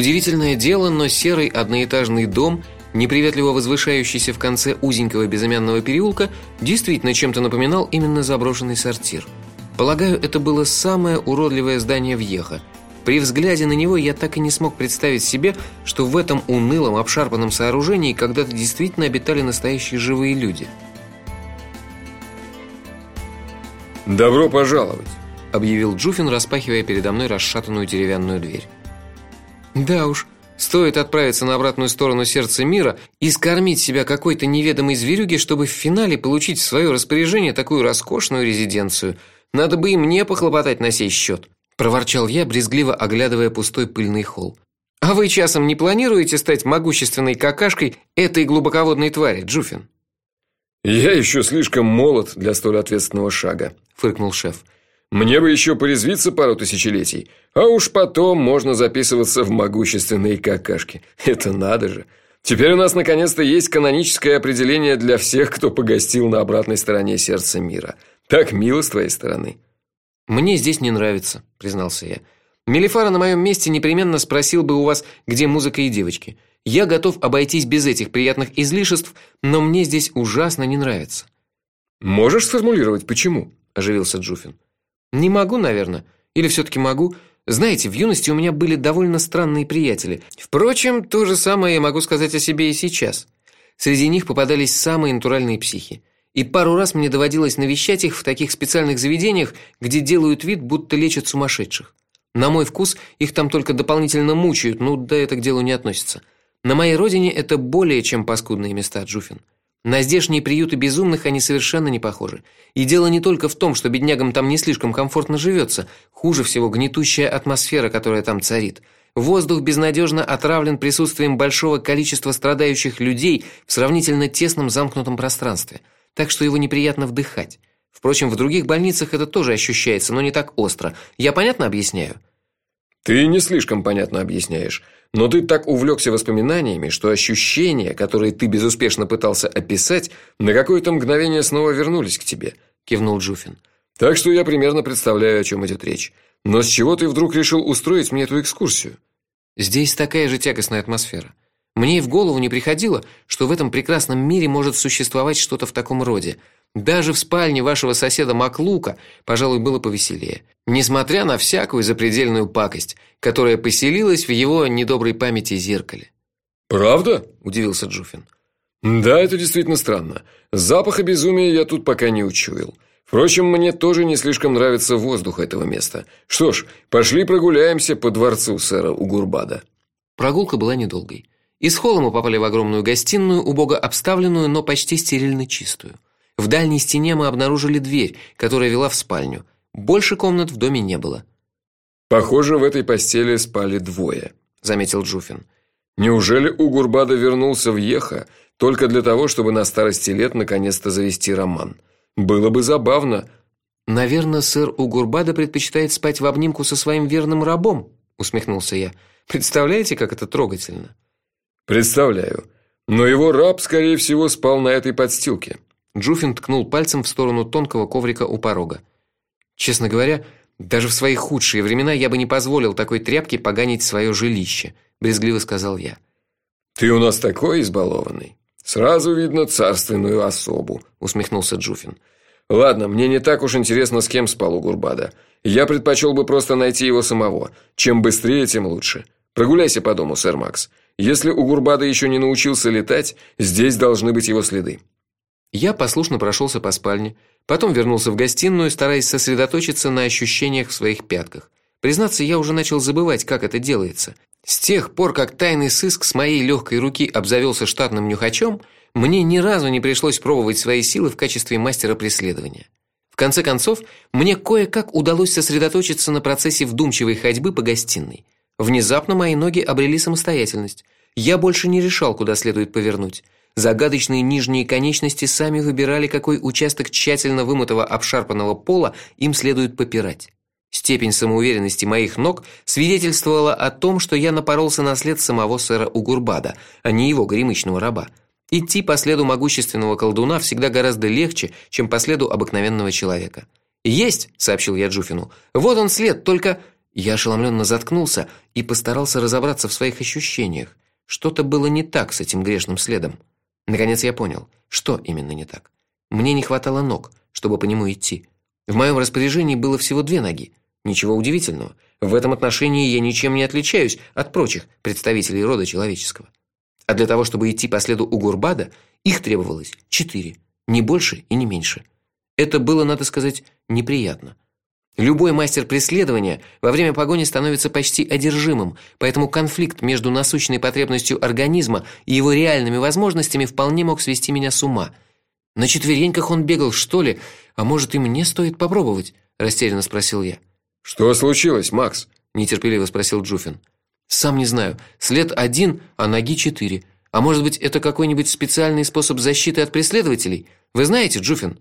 Удивительное дело, но серый одноэтажный дом, неприветливо возвышающийся в конце узенького безымянного переулка, действительно чем-то напоминал именно заброшенный сортир. Полагаю, это было самое уродливое здание в Ехо. При взгляде на него я так и не смог представить себе, что в этом унылом, обшарпанном сооружении когда-то действительно обитали настоящие живые люди. «Добро пожаловать!» – объявил Джуфин, распахивая передо мной расшатанную деревянную дверь. Да уж, стоит отправиться на обратную сторону сердца мира и скормить себя какой-то неведомой зверюге, чтобы в финале получить в свое распоряжение такую роскошную резиденцию. Надо бы и мне похлопотать на сей счет», – проворчал я, брезгливо оглядывая пустой пыльный холл. А вы часом не планируете стать могущественной какашкой этой глубоководной твари, Джуфин? Я еще слишком молод для столь ответственного шага, фыркнул шеф. Мне бы еще порезвиться пару тысячелетий, а уж потом можно записываться в могущественные какашки. Это надо же. Теперь у нас наконец-то есть каноническое определение для всех, кто погостил на обратной стороне сердца мира. Так мило с твоей стороны. Мне здесь не нравится, признался я. Мелифара на моем месте непременно спросил бы у вас, где музыка и девочки. Я готов обойтись без этих приятных излишеств, но мне здесь ужасно не нравится. Можешь сформулировать почему? оживился Джуфин. Не могу, наверное, или все таки могу. Знаете, в юности у меня были довольно странные приятели. Впрочем, то же самое я могу сказать о себе и сейчас. Среди них попадались самые натуральные психи. И пару раз мне доводилось навещать их в таких специальных заведениях, где делают вид, будто лечат сумасшедших. На мой вкус, их там только дополнительно мучают, ну да это к делу не относится. На моей родине это более чем паскудные места, Джуфин. На здешние приюты безумных они совершенно не похожи. И дело не только в том, что беднягам там не слишком комфортно живется, хуже всего гнетущая атмосфера, которая там царит. Воздух безнадежно отравлен присутствием большого количества страдающих людей в сравнительно тесном замкнутом пространстве, так что его неприятно вдыхать. Впрочем, в других больницах это тоже ощущается, но не так остро. Я понятно объясняю? Ты не слишком понятно объясняешь. Но ты так увлекся воспоминаниями, что ощущения, которые ты безуспешно пытался описать, на какое-то мгновение снова вернулись к тебе, кивнул Джуфин. Так что я примерно представляю, о чем идет речь. Но с чего ты вдруг решил устроить мне эту экскурсию? Здесь такая же тягостная атмосфера. Мне и в голову не приходило, что в этом прекрасном мире может существовать что-то в таком роде. Даже в спальне вашего соседа Маклука, пожалуй, было повеселее, несмотря на всякую запредельную пакость, которая поселилась в его недоброй памяти зеркале. Правда? удивился Джуфин. Да, это действительно странно. Запаха безумия я тут пока не учуял. Впрочем, мне тоже не слишком нравится воздух этого места. Что ж, пошли прогуляемся по дворцу сэра Угурбада. Прогулка была недолгой. Из холла мы попали в огромную гостиную, убого обставленную, но почти стерильно чистую. В дальней стене мы обнаружили дверь, которая вела в спальню. Больше комнат в доме не было. Похоже, в этой постели спали двое, заметил Джуфин. Неужели Угурбада вернулся в Еха только для того, чтобы на старости лет наконец-то завести роман? Было бы забавно. Наверное, сэр Угурбада предпочитает спать в обнимку со своим верным рабом, усмехнулся я. Представляете, как это трогательно? Представляю. Но его раб, скорее всего, спал на этой подстилке. Джуфин ткнул пальцем в сторону тонкого коврика у порога. Честно говоря, даже в свои худшие времена я бы не позволил такой тряпке поганить свое жилище, брезгливо сказал я. Ты у нас такой избалованный. Сразу видно царственную особу, усмехнулся Джуфин. Ладно, мне не так уж интересно, с кем спал у Гурбада. Я предпочел бы просто найти его самого. Чем быстрее, тем лучше. Прогуляйся по дому, сэр Макс. Если у Гурбада еще не научился летать, здесь должны быть его следы. Я послушно прошелся по спальне, потом вернулся в гостиную, стараясь сосредоточиться на ощущениях в своих пятках. Признаться, я уже начал забывать, как это делается. С тех пор, как тайный сыск с моей легкой руки обзавелся штатным нюхачом, мне ни разу не пришлось пробовать свои силы в качестве мастера преследования. В конце концов, мне кое-как удалось сосредоточиться на процессе вдумчивой ходьбы по гостиной. Внезапно мои ноги обрели самостоятельность. Я больше не решал, куда следует повернуть. Загадочные нижние конечности сами выбирали, какой участок тщательно вымытого обшарпанного пола им следует попирать. Степень самоуверенности моих ног свидетельствовала о том, что я напоролся на след самого сэра Угурбада, а не его горемычного раба. Идти по следу могущественного колдуна всегда гораздо легче, чем по следу обыкновенного человека. "Есть", сообщил я Джуфину. "Вот он след, только Я ошеломленно заткнулся и постарался разобраться в своих ощущениях. Что-то было не так с этим грешным следом. Наконец я понял, что именно не так. Мне не хватало ног, чтобы по нему идти. В моем распоряжении было всего две ноги. Ничего удивительного. В этом отношении я ничем не отличаюсь от прочих представителей рода человеческого. А для того, чтобы идти по следу Угурбада, их требовалось четыре, не больше и не меньше. Это было, надо сказать, неприятно. Любой мастер преследования во время погони становится почти одержимым, поэтому конфликт между насущной потребностью организма и его реальными возможностями вполне мог свести меня с ума. На четвереньках он бегал, что ли? А может, и мне стоит попробовать? растерянно спросил я. Что случилось, Макс? нетерпеливо спросил Джуфин. Сам не знаю. След один, а ноги четыре. А может быть, это какой-нибудь специальный способ защиты от преследователей? Вы знаете, Джуфин?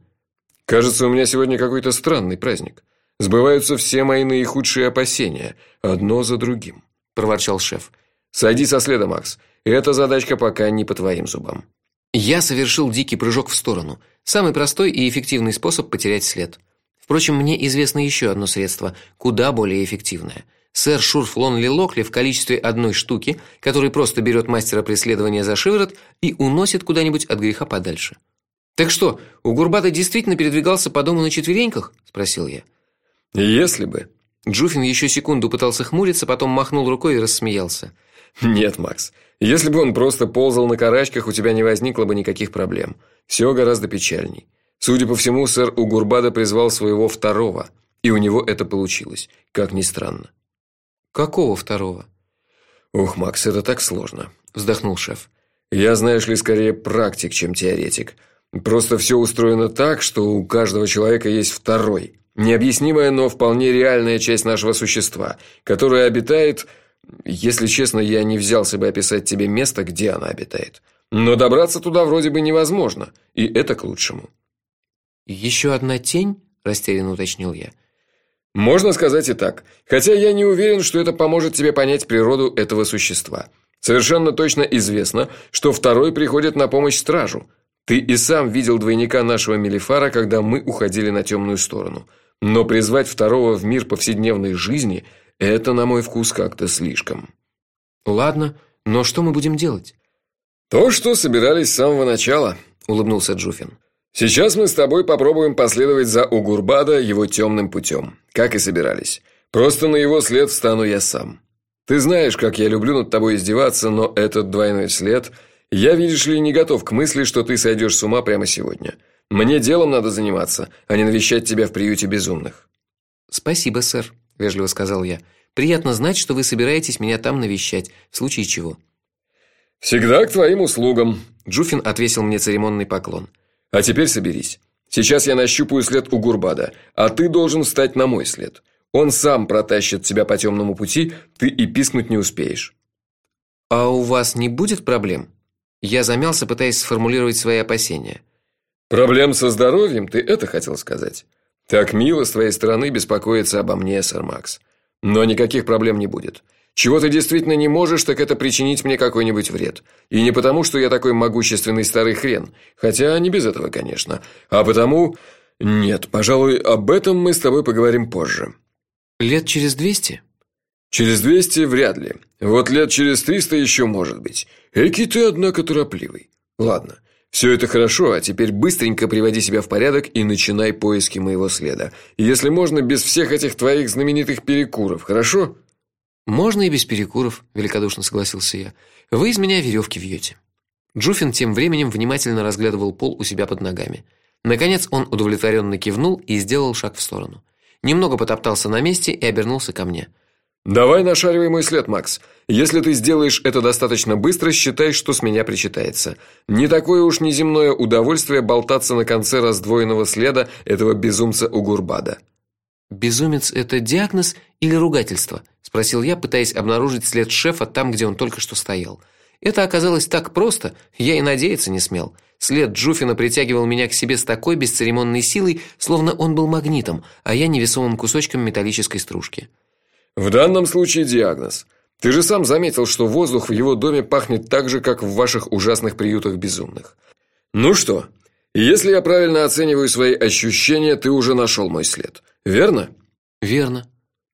Кажется, у меня сегодня какой-то странный праздник. Сбываются все мои наихудшие опасения, одно за другим, проворчал шеф. Сойди со следа, Макс. Эта задачка пока не по твоим зубам. Я совершил дикий прыжок в сторону. Самый простой и эффективный способ потерять след. Впрочем, мне известно еще одно средство, куда более эффективное. Сэр Шурфлон Лилокли в количестве одной штуки, который просто берет мастера преследования за шиворот и уносит куда-нибудь от греха подальше. Так что, у Гурбата действительно передвигался по дому на четвереньках, спросил я. Если бы. Джуфин еще секунду пытался хмуриться, потом махнул рукой и рассмеялся. Нет, Макс. Если бы он просто ползал на карачках, у тебя не возникло бы никаких проблем. Все гораздо печальней. Судя по всему, сэр Угурбада призвал своего второго, и у него это получилось, как ни странно. Какого второго? Ох, Макс, это так сложно, вздохнул шеф. Я, знаешь ли, скорее практик, чем теоретик. Просто все устроено так, что у каждого человека есть второй, Необъяснимая, но вполне реальная часть нашего существа, которая обитает, если честно, я не взялся бы описать тебе место, где она обитает. Но добраться туда вроде бы невозможно, и это к лучшему. «Еще одна тень, растерянно уточнил я. Можно сказать и так. Хотя я не уверен, что это поможет тебе понять природу этого существа. Совершенно точно известно, что второй приходит на помощь стражу. Ты и сам видел двойника нашего Мелифара, когда мы уходили на темную сторону. Но призвать второго в мир повседневной жизни это, на мой вкус, как-то слишком. Ладно, но что мы будем делать? То, что собирались с самого начала, улыбнулся Джуфин. Сейчас мы с тобой попробуем последовать за Угурбада его темным путем, как и собирались. Просто на его след встану я сам. Ты знаешь, как я люблю над тобой издеваться, но этот двойной след, я, видишь ли, не готов к мысли, что ты сойдешь с ума прямо сегодня. Мне делом надо заниматься, а не навещать тебя в приюте безумных. Спасибо, сэр, вежливо сказал я. Приятно знать, что вы собираетесь меня там навещать, в случае чего. Всегда к твоим услугам, Джуфин отвесил мне церемонный поклон. А теперь соберись. Сейчас я нащупаю след у Гурбада, а ты должен встать на мой след. Он сам протащит тебя по темному пути, ты и пискнуть не успеешь. А у вас не будет проблем? Я замялся, пытаясь сформулировать свои опасения. Проблем со здоровьем, ты это хотел сказать? Так мило с твоей стороны беспокоиться обо мне, сэр Макс. Но никаких проблем не будет. Чего ты действительно не можешь, так это причинить мне какой-нибудь вред. И не потому, что я такой могущественный старый хрен, хотя не без этого, конечно, а потому Нет, пожалуй, об этом мы с тобой поговорим позже. Лет через двести? Через двести вряд ли. Вот лет через триста еще может быть. Эки ты однако торопливый. Ладно. Все это хорошо, а теперь быстренько приводи себя в порядок и начинай поиски моего следа. Если можно, без всех этих твоих знаменитых перекуров, хорошо? Можно и без перекуров, великодушно согласился я. Вы из меня веревки вьете. Джуфин тем временем внимательно разглядывал пол у себя под ногами. Наконец он удовлетворенно кивнул и сделал шаг в сторону. Немного потоптался на месте и обернулся ко мне. Давай нашаривай мой след, Макс. Если ты сделаешь это достаточно быстро, считай, что с меня причитается. Не такое уж неземное удовольствие болтаться на конце раздвоенного следа этого безумца Угурбада. Безумец это диагноз или ругательство? спросил я, пытаясь обнаружить след шефа там, где он только что стоял. Это оказалось так просто, я и надеяться не смел. След Джуфина притягивал меня к себе с такой бесцеремонной силой, словно он был магнитом, а я невесомым кусочком металлической стружки. В данном случае диагноз. Ты же сам заметил, что воздух в его доме пахнет так же, как в ваших ужасных приютах безумных. Ну что? Если я правильно оцениваю свои ощущения, ты уже нашел мой след. Верно? Верно.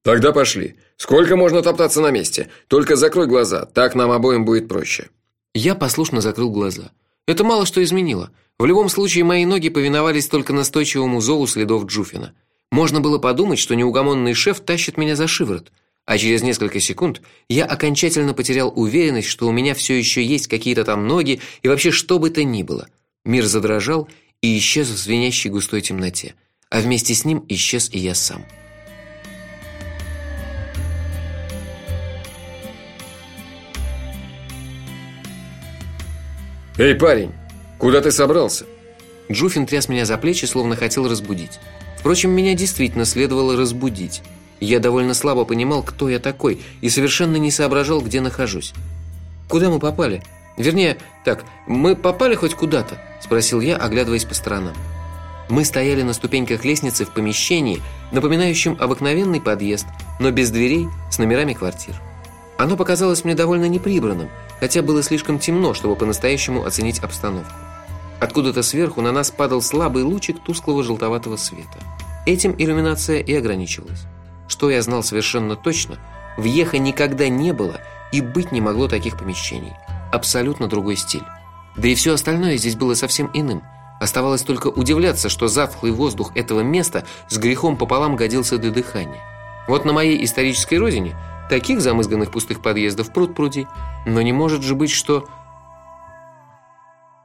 Тогда пошли. Сколько можно топтаться на месте? Только закрой глаза, так нам обоим будет проще. Я послушно закрыл глаза. Это мало что изменило. В любом случае мои ноги повиновались только настойчивому зову следов Джуфина. Можно было подумать, что неугомонный шеф тащит меня за шиворот, а через несколько секунд я окончательно потерял уверенность, что у меня все еще есть какие-то там ноги и вообще что бы то ни было. Мир задрожал и исчез в звенящей густой темноте, а вместе с ним исчез и я сам. Эй, парень, куда ты собрался? Джуфин тряс меня за плечи, словно хотел разбудить. Впрочем, меня действительно следовало разбудить. Я довольно слабо понимал, кто я такой, и совершенно не соображал, где нахожусь. Куда мы попали? Вернее, так, мы попали хоть куда-то, спросил я, оглядываясь по сторонам. Мы стояли на ступеньках лестницы в помещении, напоминающем обыкновенный подъезд, но без дверей, с номерами квартир. Оно показалось мне довольно неприбранным, хотя было слишком темно, чтобы по-настоящему оценить обстановку. Откуда-то сверху на нас падал слабый лучик тусклого желтоватого света. Этим иллюминация и ограничивалась. Что я знал совершенно точно, в Ехе никогда не было и быть не могло таких помещений. Абсолютно другой стиль. Да и все остальное здесь было совсем иным. Оставалось только удивляться, что затхлый воздух этого места с грехом пополам годился для дыхания. Вот на моей исторической родине – Таких замызганных пустых подъездов пруд-пруди, но не может же быть, что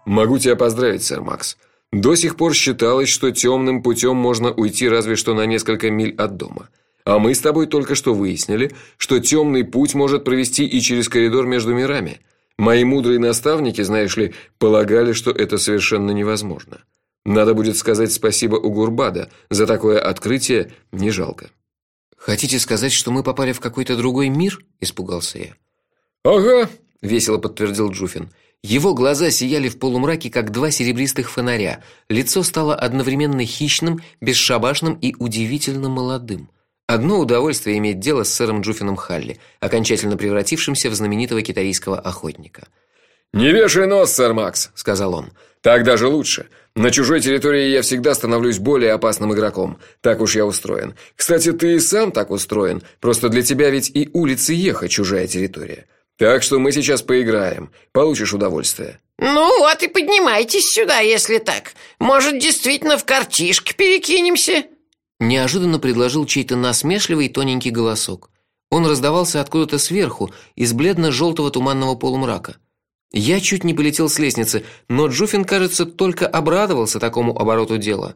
Могу тебя поздравить, сэр Макс. До сих пор считалось, что темным путем можно уйти разве что на несколько миль от дома. А мы с тобой только что выяснили, что темный путь может провести и через коридор между мирами. Мои мудрые наставники, знаешь ли, полагали, что это совершенно невозможно. Надо будет сказать спасибо Угурбада за такое открытие, не жалко. Хотите сказать, что мы попали в какой-то другой мир? испугался я. Ага, весело подтвердил Джуфин. Его глаза сияли в полумраке, как два серебристых фонаря. Лицо стало одновременно хищным, бесшабашным и удивительно молодым. Одно удовольствие иметь дело с сэром Джуфином Халли, окончательно превратившимся в знаменитого китайского охотника. Не вешай нос, сэр Макс, сказал он. Так даже лучше. На чужой территории я всегда становлюсь более опасным игроком. Так уж я устроен. Кстати, ты и сам так устроен. Просто для тебя ведь и улицы Еха чужая территория. Так что мы сейчас поиграем. Получишь удовольствие. Ну вот и поднимайтесь сюда, если так. Может, действительно в картишки перекинемся? Неожиданно предложил чей-то насмешливый тоненький голосок. Он раздавался откуда-то сверху, из бледно желтого туманного полумрака. Я чуть не полетел с лестницы, но Джуфин, кажется, только обрадовался такому обороту дела.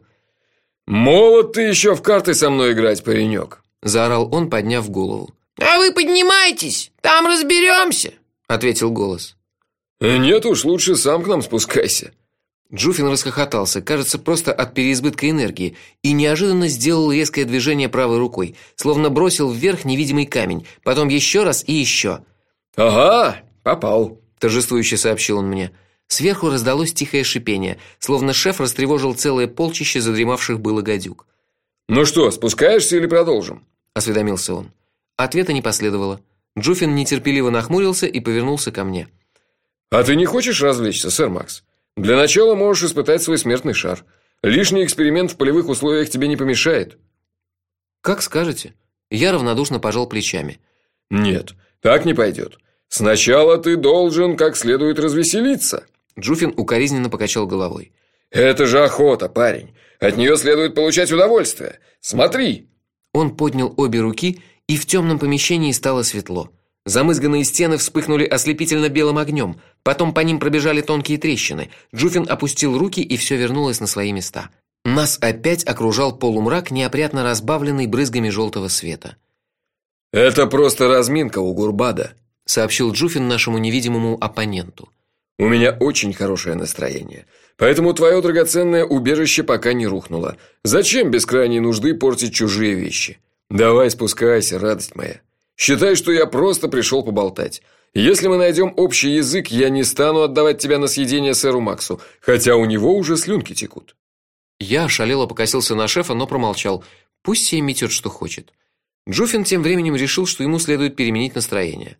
"Молод ты еще в карты со мной играть, паренек!» – заорал он, подняв голову. "А вы поднимайтесь, там разберемся!» – ответил голос. "Нет уж, лучше сам к нам спускайся". Джуфин расхохотался, кажется, просто от переизбытка энергии, и неожиданно сделал резкое движение правой рукой, словно бросил вверх невидимый камень, потом еще раз и еще. "Ага, попал" торжествующе сообщил он мне. Сверху раздалось тихое шипение, словно шеф растревожил целое полчище задремавших было гадюк. Ну что, спускаешься или продолжим? осведомился он. Ответа не последовало. Джуфин нетерпеливо нахмурился и повернулся ко мне. А ты не хочешь развлечься, сэр Макс? Для начала можешь испытать свой смертный шар. Лишний эксперимент в полевых условиях тебе не помешает. Как скажете. Я равнодушно пожал плечами. Нет, так не пойдет. Сначала ты должен как следует развеселиться. Джуфин укоризненно покачал головой. Это же охота, парень. От нее следует получать удовольствие. Смотри. Он поднял обе руки, и в темном помещении стало светло. Замызганные стены вспыхнули ослепительно белым огнем, потом по ним пробежали тонкие трещины. Джуфин опустил руки, и все вернулось на свои места. Нас опять окружал полумрак, неопрятно разбавленный брызгами желтого света. Это просто разминка у Гурбада, сообщил Джуфин нашему невидимому оппоненту. У меня очень хорошее настроение. Поэтому твое драгоценное убежище пока не рухнуло. Зачем без крайней нужды портить чужие вещи? Давай спускайся, радость моя. Считай, что я просто пришел поболтать. Если мы найдем общий язык, я не стану отдавать тебя на съедение сэру Максу, хотя у него уже слюнки текут. Я ошалело покосился на шефа, но промолчал. Пусть себе метет, что хочет. Джуфин тем временем решил, что ему следует переменить настроение.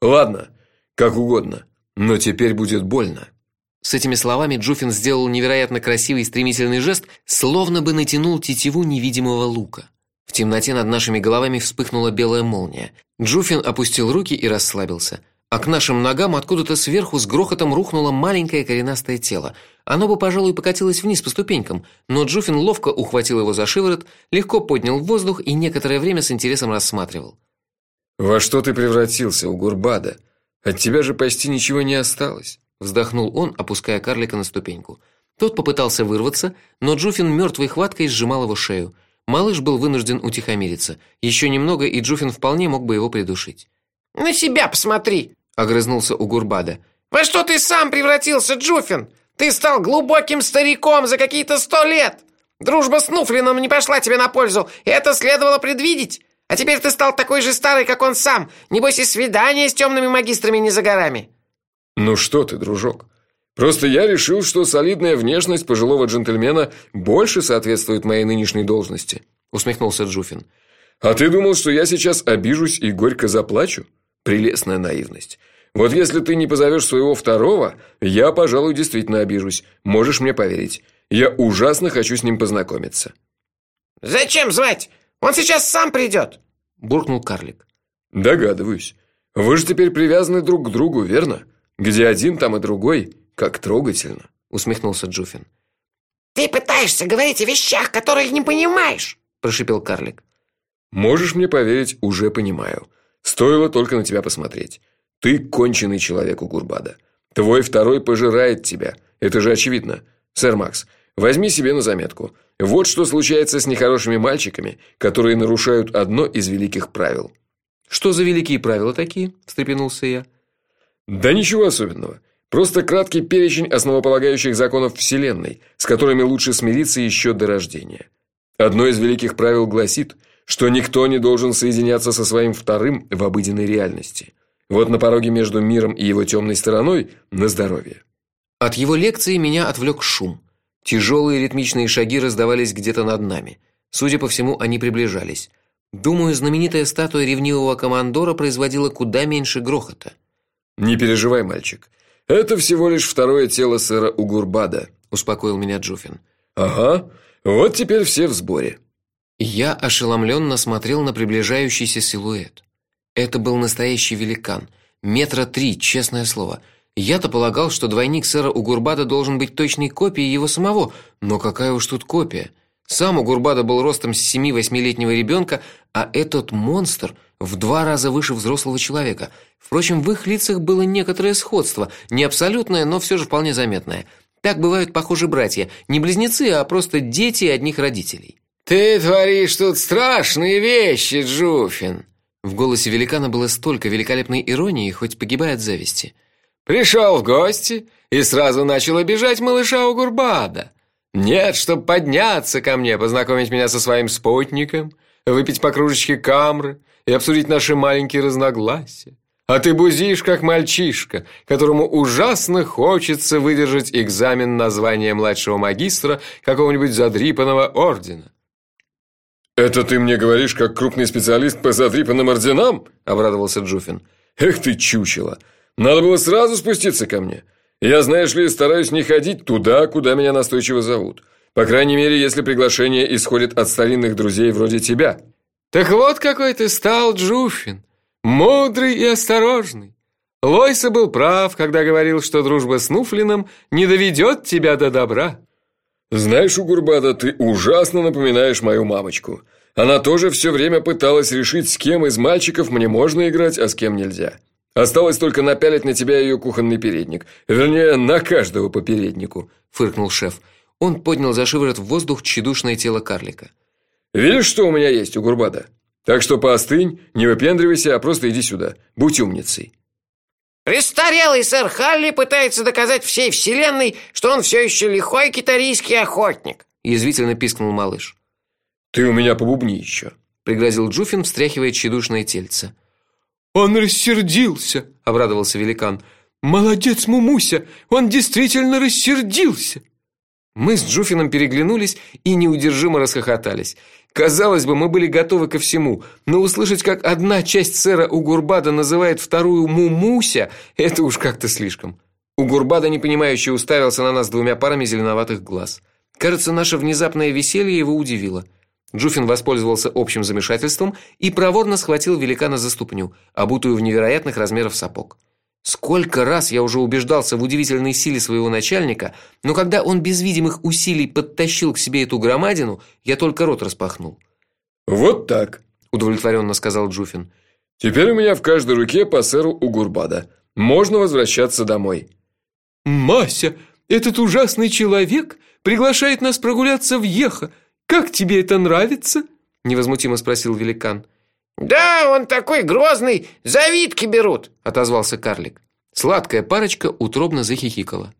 Ладно, как угодно, но теперь будет больно. С этими словами Джуфин сделал невероятно красивый стремительный жест, словно бы натянул тетиву невидимого лука. В темноте над нашими головами вспыхнула белая молния. Джуфин опустил руки и расслабился. А к нашим ногам откуда-то сверху с грохотом рухнуло маленькое коренастое тело. Оно бы, пожалуй, покатилось вниз по ступенькам, но Джуфин ловко ухватил его за шиворот, легко поднял в воздух и некоторое время с интересом рассматривал. Во что ты превратился, у Гурбада? От тебя же почти ничего не осталось, вздохнул он, опуская карлика на ступеньку. Тот попытался вырваться, но Джуфин мертвой хваткой сжимал его шею. Малыш был вынужден утихомириться. Еще немного, и Джуфин вполне мог бы его придушить. На себя посмотри, огрызнулся Угурбада. Во что ты сам превратился, Джуфин? Ты стал глубоким стариком за какие-то сто лет. Дружба с Нуфлином не пошла тебе на пользу, и это следовало предвидеть. А теперь ты стал такой же старый, как он сам. Небось и свидание с темными магистрами не за горами. Ну что ты, дружок? Просто я решил, что солидная внешность пожилого джентльмена больше соответствует моей нынешней должности, усмехнулся Джуфин. А ты думал, что я сейчас обижусь и горько заплачу? Прелестная наивность. Вот если ты не позовешь своего второго, я, пожалуй, действительно обижусь. Можешь мне поверить. Я ужасно хочу с ним познакомиться. Зачем звать? Он сейчас сам придет!» – буркнул карлик. «Догадываюсь. Вы же теперь привязаны друг к другу, верно? Где один, там и другой. Как трогательно!» – усмехнулся Джуфин. «Ты пытаешься говорить о вещах, которых не понимаешь!» – прошипел карлик. «Можешь мне поверить, уже понимаю. Стоило только на тебя посмотреть. Ты конченый человек у Гурбада. Твой второй пожирает тебя. Это же очевидно. Сэр Макс, возьми себе на заметку. Вот что случается с нехорошими мальчиками, которые нарушают одно из великих правил. Что за великие правила такие? встрепенулся я. Да ничего особенного. Просто краткий перечень основополагающих законов вселенной, с которыми лучше смириться еще до рождения. Одно из великих правил гласит, что никто не должен соединяться со своим вторым в обыденной реальности. Вот на пороге между миром и его темной стороной на здоровье. От его лекции меня отвлек шум. Тяжелые ритмичные шаги раздавались где-то над нами. Судя по всему, они приближались. Думаю, знаменитая статуя ревнивого командора производила куда меньше грохота. Не переживай, мальчик. Это всего лишь второе тело сэра Угурбада, успокоил меня Джуфин. Ага. Вот теперь все в сборе. Я ошеломленно смотрел на приближающийся силуэт. Это был настоящий великан, метра три, честное слово. Я-то полагал, что двойник сэра Угурбада должен быть точной копией его самого, но какая уж тут копия? Сам Угурбада был ростом с 7-8-летнего ребенка, а этот монстр в два раза выше взрослого человека. Впрочем, в их лицах было некоторое сходство, не абсолютное, но все же вполне заметное. Так бывают похожи братья, не близнецы, а просто дети одних родителей. Ты творишь тут страшные вещи, Джуфин. В голосе великана было столько великолепной иронии, хоть погибает от зависти. Пришел в гости и сразу начал обижать малыша у Гурбада. Нет, чтоб подняться ко мне, познакомить меня со своим спутником, выпить по кружечке камры и обсудить наши маленькие разногласия. А ты бузишь, как мальчишка, которому ужасно хочется выдержать экзамен на звание младшего магистра какого-нибудь задрипанного ордена. «Это ты мне говоришь, как крупный специалист по задрипанным орденам?» – обрадовался Джуфин. «Эх ты, чучело! Надо было сразу спуститься ко мне. Я, знаешь ли, стараюсь не ходить туда, куда меня настойчиво зовут. По крайней мере, если приглашение исходит от старинных друзей вроде тебя. Так вот какой ты стал, Джуфин. Мудрый и осторожный. Лойса был прав, когда говорил, что дружба с Нуфлином не доведет тебя до добра. Знаешь, Угурбада, ты ужасно напоминаешь мою мамочку. Она тоже все время пыталась решить, с кем из мальчиков мне можно играть, а с кем нельзя. Осталось только напялить на тебя ее кухонный передник. Вернее, на каждого по переднику, фыркнул шеф. Он поднял за шиворот в воздух тщедушное тело карлика. Видишь, что у меня есть у Гурбада? Так что поостынь, не выпендривайся, а просто иди сюда. Будь умницей. Престарелый сэр Халли пытается доказать всей вселенной, что он все еще лихой китарийский охотник, язвительно пискнул малыш. Ты у меня побубни еще», — пригрозил Джуфин, встряхивая тщедушное тельце. «Он рассердился!» – обрадовался великан. «Молодец, Мумуся! Он действительно рассердился!» Мы с Джуфином переглянулись и неудержимо расхохотались. Казалось бы, мы были готовы ко всему, но услышать, как одна часть сэра Угурбада называет вторую Мумуся, это уж как-то слишком. Угурбада непонимающе уставился на нас двумя парами зеленоватых глаз. Кажется, наше внезапное веселье его удивило. Джуфин воспользовался общим замешательством и проворно схватил великана за ступню, обутую в невероятных размеров сапог. Сколько раз я уже убеждался в удивительной силе своего начальника, но когда он без видимых усилий подтащил к себе эту громадину, я только рот распахнул. Вот так, удовлетворенно сказал Джуфин. Теперь у меня в каждой руке по сэру Угурбада. Можно возвращаться домой. Мася, этот ужасный человек приглашает нас прогуляться в Еха. Как тебе это нравится? невозмутимо спросил великан. Да, он такой грозный, завидки берут, отозвался карлик. Сладкая парочка утробно захихикала.